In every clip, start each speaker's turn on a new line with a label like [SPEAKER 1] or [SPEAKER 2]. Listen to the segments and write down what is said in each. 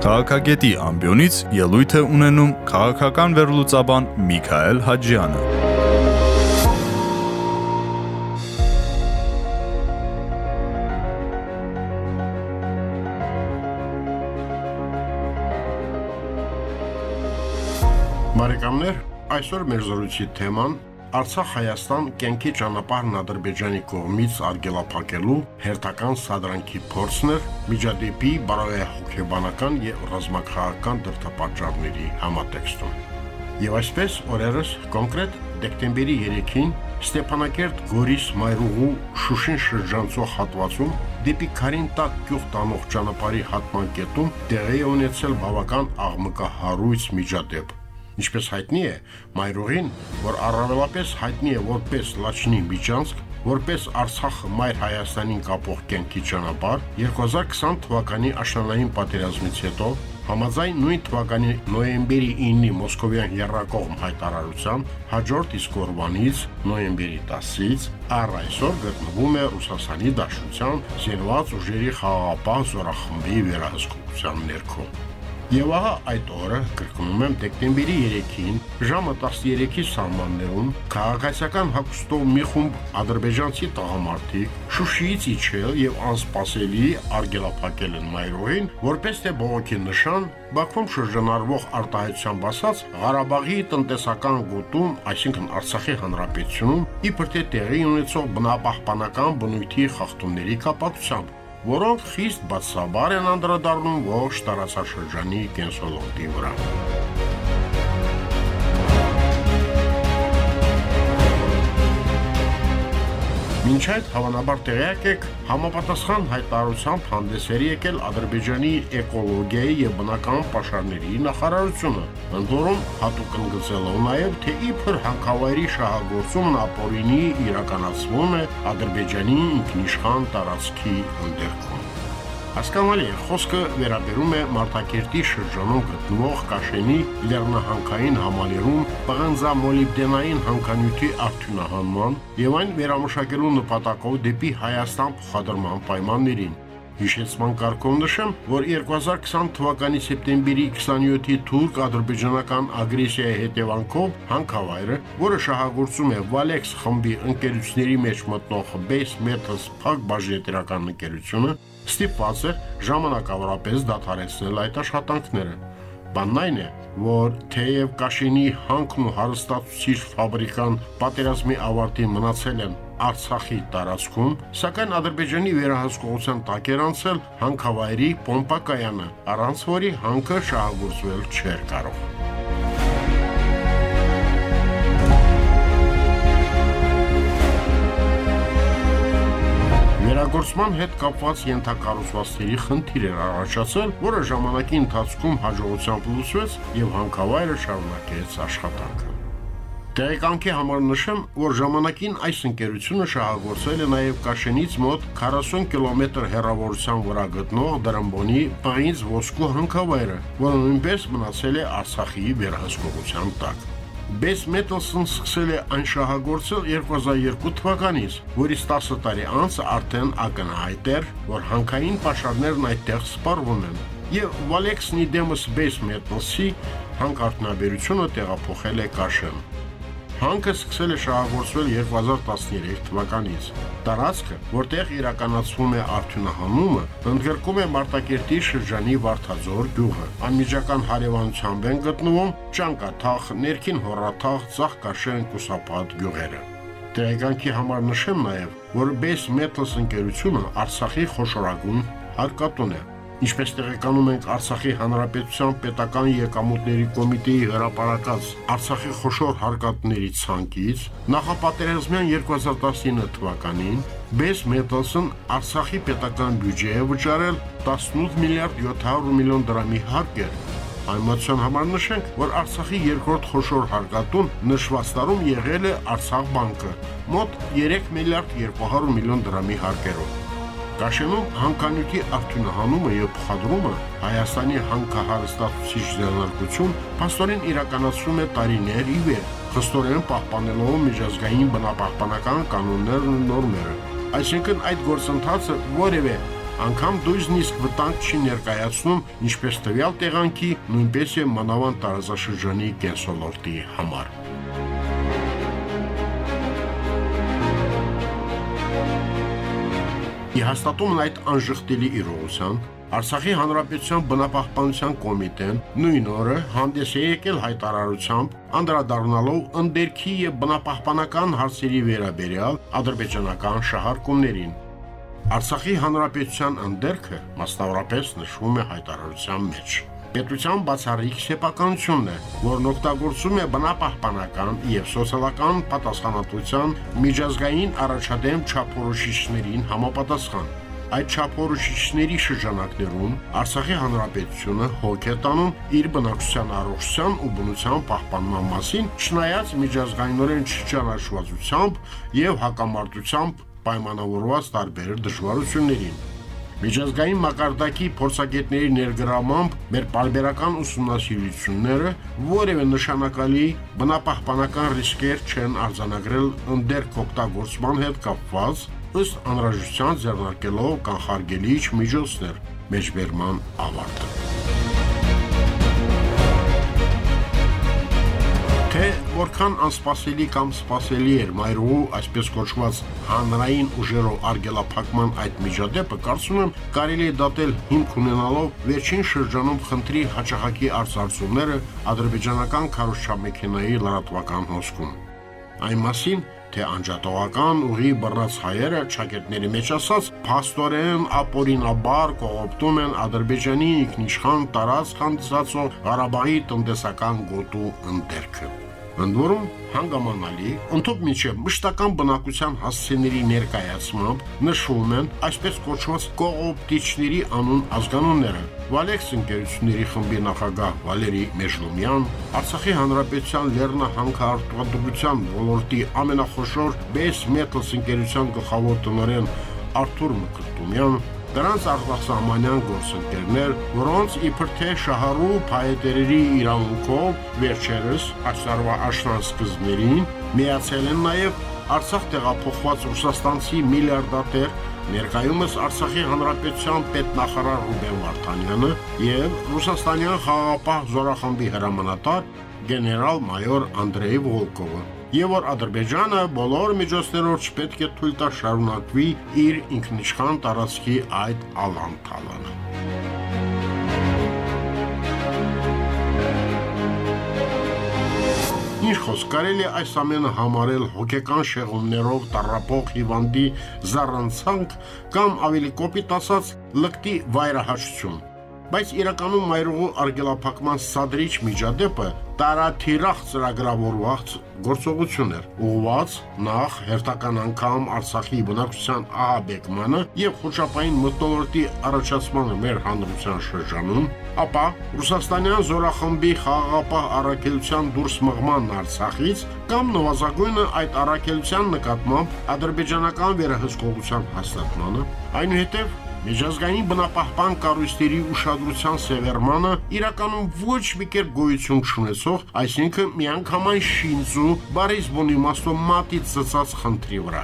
[SPEAKER 1] Քաղաքագետի ամբիոնից ելույթ է ունենում քաղաքական վերլուծաբան Միքայել Հաջյանը։
[SPEAKER 2] Բարեկամներ, այսօր մեր զրույցի թեման Արցախ-Հայաստան կենքի ճանապարհն Ադրբեջանի կողմից արգելափակելու հերթական սադրանքի փորձն էր միջադեպի բարոյահոգեբանական եւ ռազմաքաղաքական դրդապատճառների համատեքստում։ Եվ այսպես օրերս կոնկրետ դեկտեմբերի 3-ին Ստեփանակերտ Գորիս Մայրուղու Շուշին շրջանցող հատվածում դեպի Քարինտակ գյուղ տանող ճանապարհի հատման կետում տեղի ունեցել բավական աղմկահարույց միջադեպ Ինչպես հայտնի է, Մայրուղին, որ առավելապես հայտնի է որպես Լաչինի միջանցք, որպես Արցախը մայր Հայաստանին կապող կենքի ճանապարհ, 2020 թվականի աշնանային պատերազմից հետո Համաձայն նույն թվականի նոյեմբերի 9-ի Մոսկովյան երրակողմ հայտարարության հաջորդ իսկ օրվանից նոյեմբերի 10-ից առ այսօր գտնվում է Ռուսաստանի Դաշնության զինված ուժերի խաղաղապահ զորախմբի վերահսկողության ներքո։ Եվ ահա այդ օրը, կրկնում եմ, դեկտեմբերի 3-ին ժամը 13-ի սահմաններում քաղաքացիական հագուստով մի խումբ ադրբեջանցի տղամարդիկ Շուշիից իջել եւ անսպասելի արգելափակել են Մայրոյին, որպես թե բողոքի նշան Բաքվում շրջանառվող արտահայտությամբ ասած Ղարաբաղի տնտեսական գոտում, այսինքն Արցախի հանրապետությունում, իբր թե տեղի ունեցող բնապահպանական բնույթի խախտումների կապակցությամբ որոնք խիստ բացաբար են անդրադառնում ողջ տարածաշրջանի կենսոլորտի վրա։ Մինչ այդ հավանաբար տեղյակ եք համապատասխան հայտարարությամբ հանդես էր եկել Ադրբեջանի էկոլոգիայի եւ բնական պաշարների նախարարությունը, ընդ որում հատուկ ընդգծելով նաեւ թե իբր հանքավայրի շահագործումն ապօրինի իրականացվում է Ադրբեջանի ինքնիշխան տարածքի ընդերքում։ Հասկանալի է, խոսքը վերաբերում է Մարտակերտի շրջանում գտնվող Կաշենի լեռնահանքային համալիրում պղնձամոլիբդենային հանքանյութի արդյունահանման եւ այն վերամշակելու նպատակով դեպի Հայաստան փոխադրման պայմաններին։ Հիշեցման կարգով նշեմ, որ 2020 թվականի սեպտեմբերի 27-ի թուրք-ադրբեջանական ագրեսիայի հետևանքով հանքավայրը, որը շահագործում է Valex խմբի ընկերությունների մեջ մտնող Base Metals փակ բաժնետիրական ընկերությունը, ստիպված էր ժամանակավորապես դադարեցնել այդ աշխատանքները։ Բանն այն է, որ թեև Կաշինի հանքն ու հարստացուցիչ ֆաբրիկան պատերազմի ավարտին մնացել են Արցախի տարածքում, սակայն Ադրբեջանի վերահսկողության տակ էր անցել հանքավայրի պոմպակայանը, առանց որի հանքը շահագործվել չէր կարող։ Վերագործման հետ կապված ենթակառուցվածքների խնդիր էր առաջացել, որը ժամանակի ընթացքում հաջողությամբ լուծվեց եւ հանքավայրը շարունակեց աշխատանքը։ Տեղեկանքի համար նշեմ, որ ժամանակին այս ընկերությունը շահագործել է նաև Կաշենից մոտ 40 կիլոմետր հեռավորության վրա գտնող Դրամբոնի Պայից ոսկու հանքավայրը, որը նույնպես մնացել է Արցախի վերահսկողության տակ։ Base Metals-ն սկսել է այն շահագործել 2002 թվականից, որից 10 տարի անց արդեն ակնհայտ էր, որ հանքային պաշարներն այդտեղ սպառվում են։ Եվ Valex-ի դեմս Base Metals-ի հանքարտնաբերությունը տեղափոխել է Կաշեն։ Հանքը սկսել է շահագործվել 2013 թվականից։ Տարածքը, որտեղ իրականացվում է արդյունահանումը, ընդգրկում է Մարտակերտի շրջանի Վարդաձոր գյուղը։ Անմիջական հարևանությամբ են գտնվում Ճանկաթաղ, Ներքին Հորաթաղ, Ծաղկաշեն, Կուսապատ գյուղերը։ Տեղեկանքի համար նշեմ նաև, որ Base Metals ընկերությունը Արցախի խոշորագույն հարկատուն է։ Ինչպես տեղեկանում ենք Արցախի Հանրապետության պետական եկամուտների կոմիտեի հրապարակած Արցախի խոշոր հարկատների ցանկից նախապատերազմյան 2019 թվականին Base Metals-ն Արցախի պետական բյուջեը վճարել 18 միլիարդ 700 միլիոն դրամի հարկեր Այմացիան համար նշենք, որ Արցախի երկրորդ խոշոր հարկատուն նշված տարում եղել է Արցախ բանկը մոտ 3 միլիարդ 200 միլիոն դրամի հարկերով։ Գաշենում հանքանյութի արդյունահանումը եւ փոխադրումը Հայաստանի հանքահարստացուցիչ ձեռնարկություն փաստորեն իրականացվում է տարիներ ի վեր, խստորեն պահպանելով միջազգային բնապահպանական կանոններն ու նորմերը։ Այսինքն այդ գործընթացը որևէ անգամ դույզնիսկ վտանգ չի ներկայացնում ինչպես տվյալ տեղանքի, նույնպես եւ մանավանդ տարածաշրջանի կենսոլորտի համար։ Ի հաստատումն այդ անժխտելի իրողության Արցախի Հանրապետության բնապահպանության կոմիտեն նույն օրը հանդես է եկել հայտարարությամբ անդրադառնալով ընդերքի եւ բնապահպանական հարցերի վերաբերյալ ադրբեջանական շահարկումներին։ Արցախի Հանրապետության ընդերքը մասնավորապես նշվում է հայտարարության մեջ պետության բացառիկ սեփականությունն է, որն օգտագործում է բնապահպանական եւ սոցիալական պատասխանատվության միջազգային առաջադեմ չափորոշիչներին համապատասխան։ Այդ չափորոշիչների շրջանակներում Արցախի հանրապետությունը հոգ է տանում իր բնակչության առողջության ու բնության պահպանման մասին, չնայած միջազգայինորեն չճանաչվածությամբ եւ հակամարտությամբ պայմանավորված տարբեր դժվարություններին։ Միջազգային մակարդակի փորձագետների ներգրավմամբ մեր բարբերական ուսումնասիրությունները որևէ նշանակալի բնապահպանական ռիսկեր չեն արձանագրել ընդերք օգտագործման հետ կապված, ըստ անհրաժեշտության ձեռնարկելով կանխարգելիչ միջոցներ մեջբերման ավարտը։ Թե որքան անսպասելի կամ սպասելի էր Մայրուղու այսպես կոչված հանրային ուժերով արգելափակման այդ միջադեպը, կարծում եմ կարելի է դատել հիմք ունենալով վերջին շրջանում խնդրի հաջողակի արձարծումները ադրբեջանական քարոշչամեքենայի լրատվական հոսքում։ Այն մասին, թե անջատողական ուղի բռնած հայերը ճակերտների մեջ ասած փաստորեն ապորինաբար կողոպտում են Ադրբեջանի ինքնիշխան տարածք հանդիսացող Ղարաբաղի տնտեսական գոտու ընդերքը։ Ընդ որում հանգամանալի ընդཐུպ միջև մշտական բնակության հասցեների ներկայացմամբ նշվում են այսպես կոչված կողոպտիչների անուն ազգանունները. Վալեքս ընկերությունների խմբի նախագահ Վալերի Մեժլումյան, Արցախի հանրապետության Լեռնահանքարտադրության ոլորտի ամենախոշոր Base Metals ընկերության գլխավոր տնօրեն Արթուր Մկրտումյան, Դրանց արտասահմանյան գործընկերներ, որոնց իբր թե շահառու փայտերերի իրավունքով վերջերս աշխարհվա աշնան սկզբներին միացել են նաև Արցախ տեղափոխված ռուսաստանցի միլիարդատեր ներկայումս Արցախի հանրապետության պետնախարար Ռուբեն Վարդանյանը եւ ռուսաստանյան խաղաղապահ զորախմբի հրամանատար գեներալ-մայոր Անդրեյ Վոլկովը եւ որ Ադրբեջանը բոլոր միջոցներով չպետք է թույլ տա շարունակվի իր ինքնիշխան տարածքի այդ ալանթալանը։ Ինչ խոսք կարելի այս ամենը համարել հոգեկան շեղումներով տարապող հիվանդի զառանցանք կամ ավելի կոպիտ ասած լկտի վայրահաշություն բայց իրականում մայրուղու արգելափակման սադրիչ միջադեպը տարաթիրախ ծրագրավորված գործողություն էր, ուղված նախ հերթական անգամ Արցախի բնակչության ահաբեկմանը եւ խոշապային մտնոլորտի առաջացմանը մեր հանրության շրջանում, ապա ռուսաստանյան զորախմբի խաղաղապահ առաքելության դուրս մղման Արցախից կամ նվազագույնը այդ առաքելության նկատմամբ ադրբեջանական վերահսկողության հաստատմանը, այնուհետև Միջազգային բնապահպան կառույցների ուշադրության սևեռմանը իրականում ոչ մի կերպ գոյություն չունեցող, այսինքն միանգամայն շինծու բարիս բունի մաստո մատից ծծած խնդրի վրա։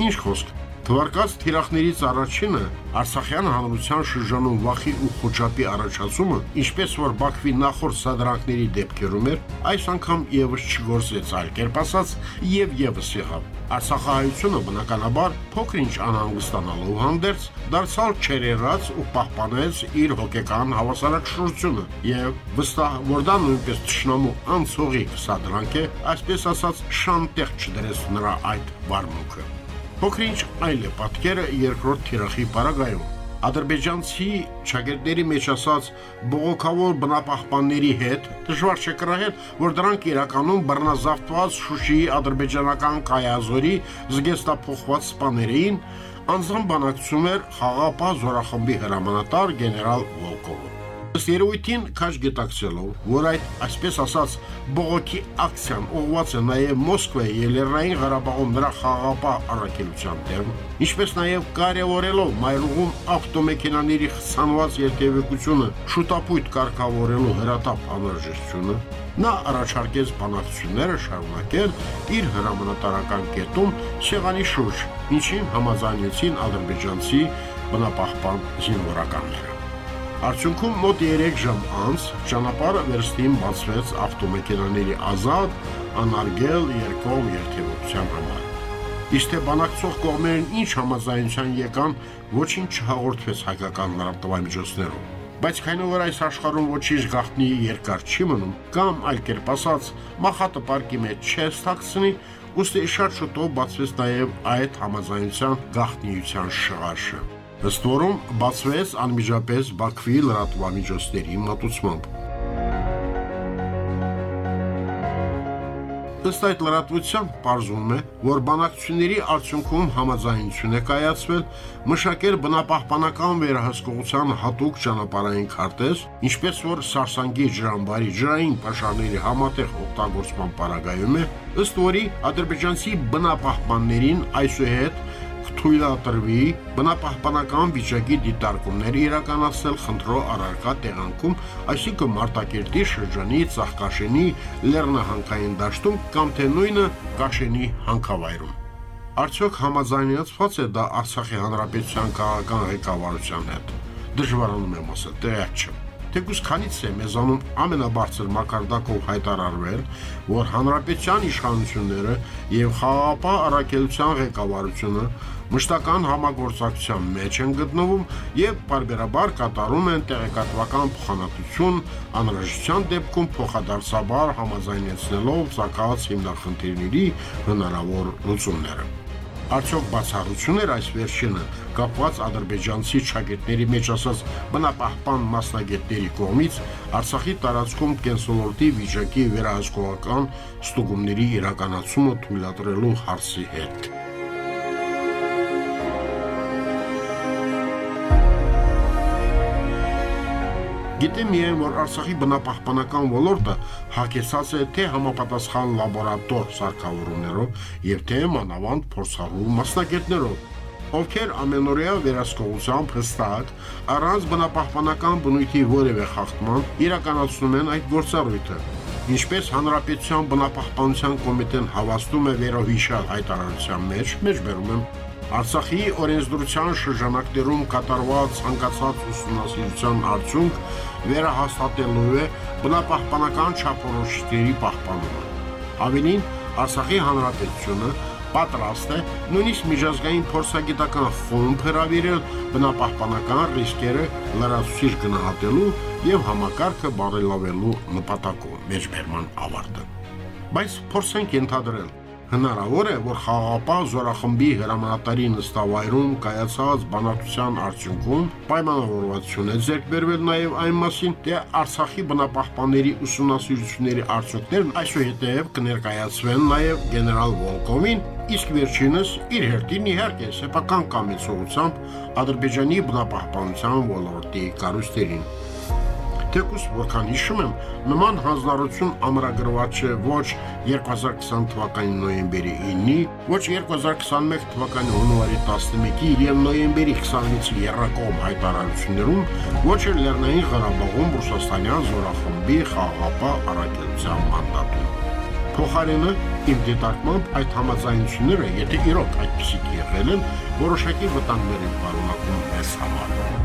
[SPEAKER 2] Ինչ խոսք, Թվարկած թիրախներից առաջինը Արցախյան հանրության շրջանում վախի ու խոճապի առաջացումը, ինչպես որ Բաքվի նախորդ սադրանքների դեպքերում էր, այս անգամ եւս չգործեց այլ կերպ ասած եւ եւս եղավ։ Արցախահայությունը բնականաբար փոքրինչ անհանգստանալով հանդերձ դարձալ չերերած ու պահպանեց իր հոգեկան հավասարակշռությունը եւ վստահ որ դա նույնպես ճշնամու անցողի սադրանք է, այսպես ասած շանտեղ չդրեց նրա այդ վարմունքը։ Փոքրինչ այլ է պատկերը երկրորդ թիրախի պարագայում։ Ադրբեջանցի ճագերտների մեջ ասած բողոքավոր բնապահպանների հետ դժվար չէ կրահել, որ դրանք իրականում բռնազավթված Շուշիի ադրբեջանական կայազորի զգեստափոխված սպաներին անձամբ բանակցում էր խաղապահ զորախմբի հրամանատար գեներալ Երևույթին քաշ գետակցելով, որ այդ այսպես ասած բողոքի ակցիան ուղղված է նաև Մոսկվայի եւ Լեռնային Ղարաբաղում նրա խաղապահ առաքելության դեմ, ինչպես նաև կարևորելով մայրուղում ավտոմեքենաների խցանված երթևեկությունը շուտապույտ կարգավորելու հրատապ անհրաժեշտությունը, նա առաջարկեց բանակցությունները շարունակել իր հրամանատարական կետում Սեղանի շուրջ, ինչին համաձայնեցին ադրբեջանցի բնապահպան զինվորականները։ Արդյունքում մոտ 3 ժամ անց ճանապարհը վերստին բացվեց ավտոմեքենաների ազատ, անարգել երկով երթևեկության համար։ Իսկ թե բանակցող կողմերն ինչ համաձայնության եկան, ոչինչ չհաղորդվեց հայկական լրատվամիջոցներում։ Բայց քանի որ այս աշխարհում ոչինչ գաղտնի երկար չի մնում, կամ այլ կերպ ասած, մախատը պարկի մեջ չես թաքցնի, ուստի շատ շուտով բացվեց նաև այդ համաձայնության գաղտնիության շղարշը ըստ որում բացվեց անմիջապես Բաքվի լրատվամիջոցների մատուցմամբ։ Ըստ այդ լրատվության պարզվում է, որ բանակցությունների արդյունքում համաձայնություն է կայացվել մշակել բնապահպանական վերահսկողության հատուկ ճանապարհային քարտեզ, ինչպես որ Սարսանգի ջրամբարի ջրային pašարների համատեղ օգտագործման պարագայում է, ըստ որի ադրբեջանցի բնապահպաններին այսուհետ թույլատրվի բնապահպանական վիճակի դիտարկումներ իրականացնել խնդրո առարկա տեղանքում, այսինքն Մարտակերտի շրջանի Ծաղկաշենի Լեռնահանքային դաշտում կամ թե նույնը Կաշենի հանքավայրում։ Արդյոք համաձայնեցված է դա Արցախի հանրապետության քաղաքական ղեկավարության հետ։ Դժվարանում եմ ասել, տեղյակ չեմ։ Թեկուզ քանից է մեզանում ամենաբարձր մակարդակով հայտարարվել, որ հանրապետության իշխանությունները եւ խաղապահ առաքելության ղեկավարությունը մշտական համագործակցության մեջ են գտնվում եւ բարբերաբար կատարում են տեղեկատվական փոխանակություն անհրաժեշտության դեպքում փոխադարձաբար համաձայնեցնելով ցակած հիմնախնդիրների հնարավոր լուծումները։ Արդյոք բացառություն էր այս վերջինը կապված ադրբեջանցի ճակետների մեջ ասած բնապահպան մասնագետների կողմից Արցախի տարածքում կենսոլորտի վիճակի վերահսկողական ստուգումների իրականացումը թույլատրելու հարցի հետ։ Գիտեմ միայն, որ Արցախի բնապահպանական ոլորտը հակեցած է թե համապատասխան լաբորատոր սարքավորումներով եւ թե մանավանդ փորձառու մասնագետներով, ովքեր ամենօրյա վերահսկողությամբ հստակ առանց բնապահպանական բնույթի որևէ խախտման իրականացնում են այդ գործառույթը։ Ինչպես Հանրապետության բնապահպանության կոմիտեն հավաստում է վերոհիշալ հայտարարության մեջ, մեջբերում եմ Արցախի օրենսդրության շրջանակներում կատարված ցանկացած ուսումնասիրության արդյունք վերահաստատելու է բնապահպանական չափորոշիչների պահպանումը։ Ավելին, Արցախի հանրապետությունը պատրաստ է նույնիսկ միջազգային փորձագիտական ֆոնդ հրավիրել բնապահպանական ռիսկերը լրացուցիչ գնահատելու եւ համակարգը բարելավելու նպատակով մեջբերման ավարտը։ Բայց փորձենք ենթադրել, Հնարավոր է, որ խաղապահ զորախմբի հրամանատարի նստավայրում կայացած բանակցության արդյունքում պայմանավորվածություն է ձեռք բերվել նաև այն մասին, թե Արցախի բնապահպանների ուսումնասիրությունների արդյունքներն այսուհետև կներկայացվեն նաև գեներալ Վոլկովին, իսկ վերջինս իր հերթին իհարկե սեփական կամեցողությամբ Ադրբեջանի բնապահպանության ոլորտի կառույցներին։ Թեկուս որքան հիշում եմ, նման հանձնարարություն ամրագրված չէ ոչ 2020 թվականի նոյեմբերի 9-ի, ոչ 2021 թվականի հունվարի 11-ի եւ նոյեմբերի 26-ի երրակողմ հայտարարություններում, ոչ էլ Լեռնային Ղարաբաղում Ռուսաստանյան զորախմբի խաղաղապահ առաքելության մանդատում։ Փոխարենը իմ դիտարկմամբ այդ համաձայնությունները, եթե իրոք այդպիսի եղել են, որոշակի վտանգներ են պարունակում մեզ համար։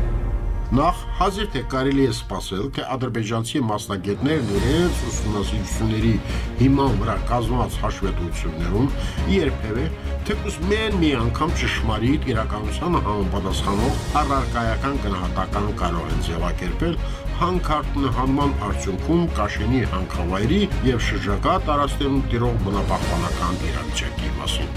[SPEAKER 2] հազիվ թե կարելի է սպասել, թե ադրբեջանցի մասնագետներն իրենց ուսումնասիրությունների հիման վրա կազմված հաշվետվություններում երբևէ թեկուզ մեն մի անգամ ճշմարիտ իրականությանը համապատասխանող առարկայական գնահատական կարող են ձևակերպել հանքարտնահանման արդյունքում Կաշենի հանքավայրի եւ շրջակա տարածքներում տիրող բնապահպանական իրավիճակի մասին։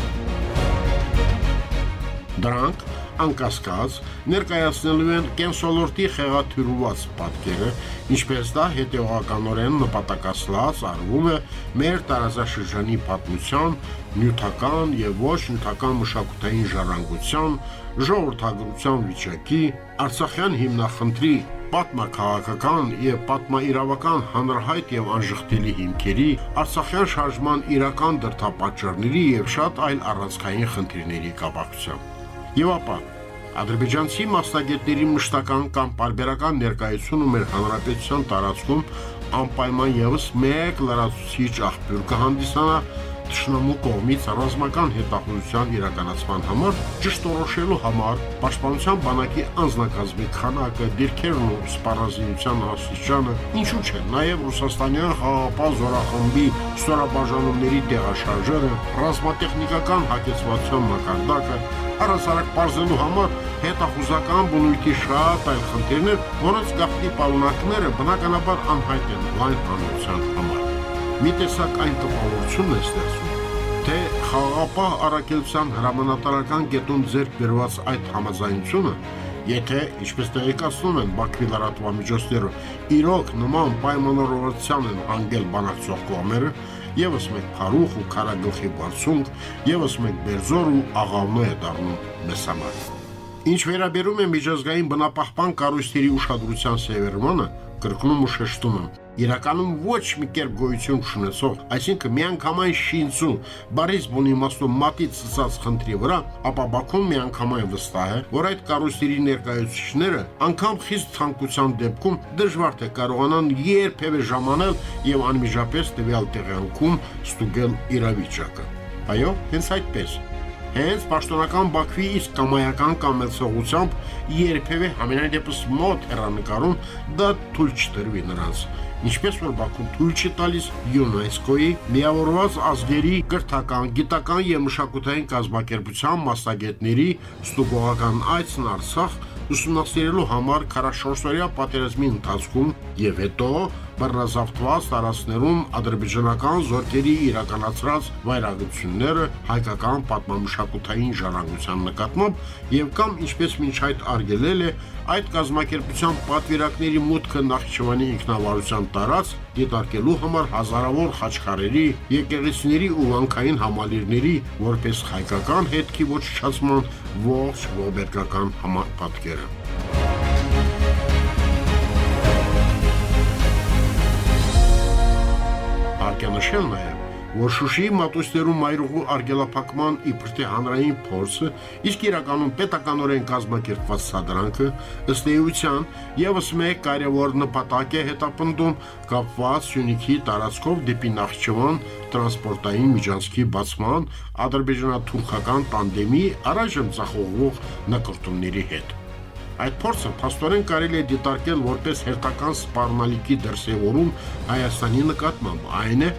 [SPEAKER 2] Դրանք անկասկած ներկայացնելու են կենսոլորտի խեղաթյուրված պատկերը, ինչպես դա հետևականորեն նպատակասլաց արվում է մեր տարածաշրջանի պատմության, նյութական եւ ոչ նյութական մշակութային ժառանգության, ժողովրդագրության վիճակի, Արցախյան հիմնախնդրի պատմաքաղաքական եւ պատմաիրավական հանրահայտ եւ անժխտելի հիմքերի, Արցախյան շարժման իրական դրդապատճառների եւ շատ այլ առանցքային խնդիրների կապակցությամբ։ Եվ ապա ադրբեջանցի մասնագետների մշտական կամ բարբերական ներկայությունը մեր հանրապետության տարածքում անպայման եւս մեկ լրացուցիչ աղբյուր կհանդիսանա Տշնամու կողմից ռազմական հետախուզության իրականացման համար ճշտորոշելու համար Պաշտպանության բանակի անձնակազմի քանակը, դիրքերն ու սպառազինության աստիճանը, ինչու՞ չէ, նաև ռուսաստանյան խաղապահ զորախմբի ստորաբաժանումների տեղաշարժերը, ռազմատեխնիկական հակեցվածության մակարդակը, առասարակ բարձելու համար հետախուզական բնույթի շատ այլ խնդիրներ, որոնց գաղտնի պարունակները բնականաբար անհայտ են լայն հանրության համար։ Մի տեսակ այն տպավորությունն է ստեղծում, թե խաղապահ առաքելության հրամանատարական գետում ձեռք բերված այդ համաձայնությունը, եթե, ինչպես տեղեկացնում են Բաքվի լրատվամիջոցները, իրոք նման պայմանավորվածության են անգել բանակցող կողմերը, եւս մեկ փարուխ ու քարագլխի բարձունք, եւս մեկ բերձոր ու աղավնո է դառնում մեզ համար։ Ինչ վերաբերում է միջազգային բնապահպան կառույցների ուշադրության սևեռմանը, կրկնում ու շեշտում եմ, իրականում ոչ մի կերպ գոյություն չունեցող, այսինքն միանգամայն շինծու, բարիս բուն իմաստով մատի ծծած խնդրի վրա, ապա Բաքուն միանգամայն վստահ է, որ այդ կառույցների ներկայացուցիչները անգամ խիստ ցանկության դեպքում դժվար թե կարողանան երբևէ ժամանել եւ անմիջապես տվյալ տեղանքում ստուգել իրավիճակը։ Այո, հենց այդպես հենց պաշտոնական Բաքվի իսկ կամայական կամեցողությամբ երբևէ համենայն դեպս մոտ հեռանկարում դա թույլ չտրվի նրանց ինչպես որ Բաքուն թույլ չի տալիս ՅՈՒՆԵՍԿՕ-ի միավորված ազգերի կրթական, գիտական եւ մշակութային կազմակերպության մասնագետների ստուգողական այցն Արցախ ուսումնասիրելու համար 44-օրյա պատերազմի ընթացքում եւ հետո բռնազավթված տարածքներում ադրբեջանական զորքերի իրականացրած վայրագությունները հայկական պատմամշակութային ժառանգության նկատմամբ եւ կամ ինչպես մինչ այդ արգելել է այդ կազմակերպության պատվիրակների մուտքը Նախճիվանի ինքնավարության տարած դիտարկելու համար հազարավոր խաչքարերի, եկեղեցիների ու վանքային համալիրների որպես հայկական հետքի ոչնչացման ողջ ողբերգական համապատկերը։ Հարկ է նշել նաև, որ Շուշիի մատույցներում մայրուղու արգելափակման իբր թե հանրային փորձը, իսկ իրականում պետականորեն կազմակերպված սադրանքը ըստ էության եւս մեկ կարևոր նպատակ է հետապնդում կապված Սյունիքի տարածքով դեպի Նախճիվան տրանսպորտային միջանցքի բացման ադրբեջանա-թուրքական տանդեմի առայժմ ցախողող նկարտումների հետ։ Այդ փորձը փաստորեն կարելի է դիտարկել որպես հերթական սպառնալիքի դրսևորում Հայաստանի նկատմամբ։ Այն է,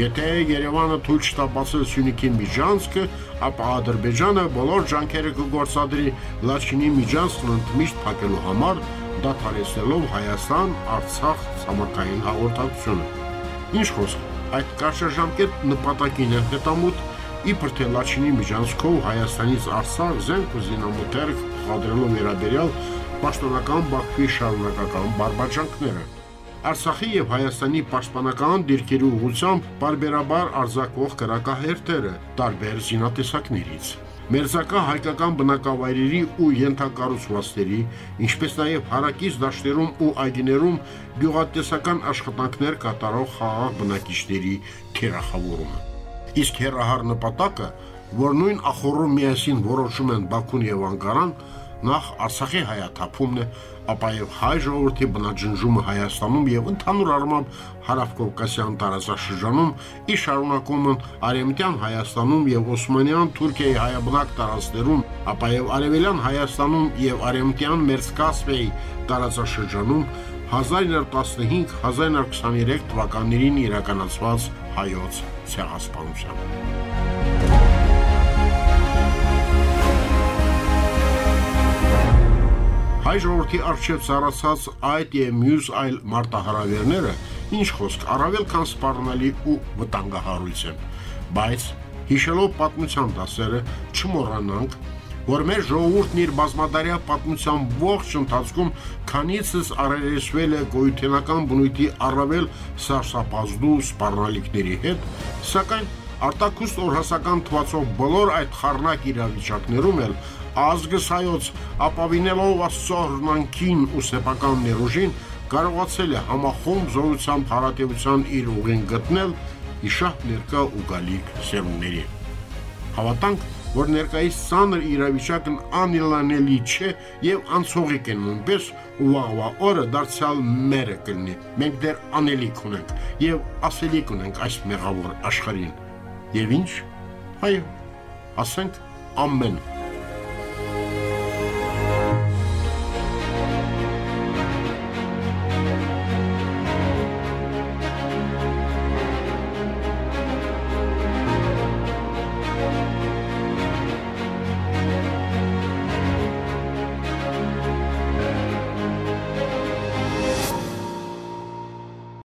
[SPEAKER 2] եթե Երևանը թույլ չտա բացել Սյունիքի միջանցքը, ապա Ադրբեջանը բոլոր ջանքերը կգործադրի Լաչինի միջանցքն ընդմիշտ փակելու համար, դադարեցնելով Հայաստան-Արցախ ցամաքային հաղորդակցությունը։ Ինչ խոսք, այդ կարճաժամկետ նպատակին է հետամուտ իբր թե Լաչինի միջանցքով Հայաստանից Արցախ զենք ու զինամթերք խադրելով վերաբերյալ պաշտոնական Բաքվի շարունակական բարբաճանքները։ Արցախի եւ Հայաստանի պաշտպանական դիրքերի ուղղությամբ բարբերաբար արձակվող կրակահերթերը տարբեր զինատեսակներից մերձակա հայկական բնակավայրերի ու յենթակառուցվածքների, ինչպես նաև հարակից դաշտերում ու այգիներում գյուղատնտեսական աշխատանքներ կատարող խաղաղ բնակիչների թիրախավորումը։ Իսկ հերահար նպատակը, որ նույն ախորում միասին որոշում են Բաքուն եւ Անկարան, նախ Արցախի հայաթափումն է, ապա եւ հայ ժողովրդի բնաջնջումը Հայաստանում եւ ընդհանուր առմամբ հարավկովկասյան տարածաշրջանում ի շարունակումն արեմտյան Հայաստանում եւ Օսմանյան Թուրքիայի հայաբնակ տարածքներում, ապա եւ արևելյան Հայաստանում եւ արեմտյան Մերսկասպեի տարածաշրջանում 1915-1923 թվականներին իրականացված հայոց ցեղասպանությամբ։ Հայ ժողովրդի արժեվ ծառացած այդ եւ մյուս այլ մարտահրավերները ինչ խոսք առավել քան սպառնալի ու վտանգահարույց են բայց հիշելով պատմության դասերը չմոռանանք որ մեր ժողովուրդն իր բազմադարյա պատմության ողջ ընթացքում քանիցս առերեսվել է գոյութենական բնույթի առավել սարսափազդու սպառնալիքների հետ, սակայն արտակուստ օրհասական թվացող բոլոր այդ խառնակ իրավիճակներում էլ ազգս հայոց ապավինելով Աստծո հրնանքին ու սեփական ներուժին կարողացել է համախոմ զորությամբ հարատեվության իր ուղին գտնել իշահ ներկա ու գալիք սերունդների։ Հավատանք, որ ներկայիս ցաներ իրավիճակն անիլանելի չէ եւ անցողիկ է նույնպես ու վաղվա օրը դարձյալ մերը կլինի։ Մենք դեռ անելիք ունենք եւ ասելիք ունենք այս մեղավոր աշխարհին։ Եվ ինչ։ Այո, ասենք ամեն